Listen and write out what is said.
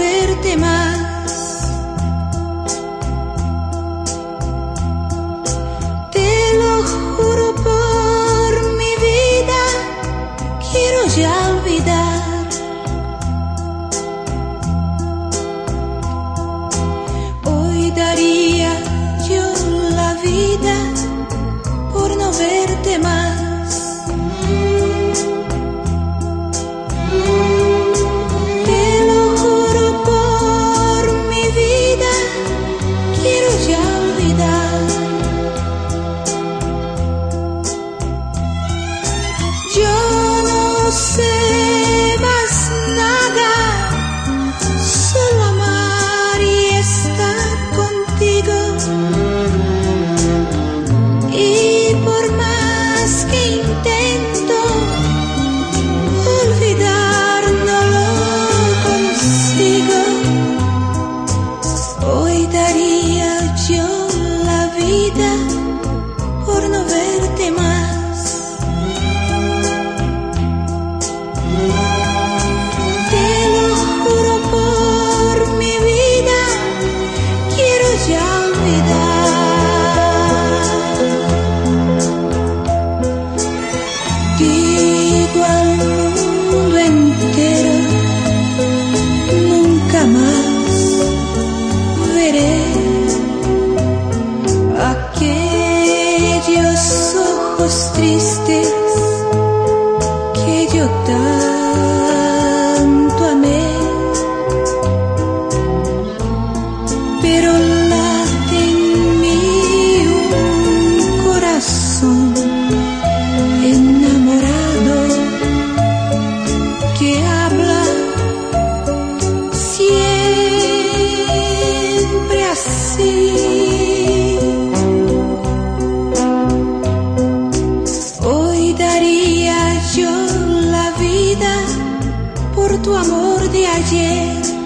verte más. Te lo juro por mi vida, quiero ya olvidar. Hoy daría yo la vida por no verte más. Yo por tu amor de ayer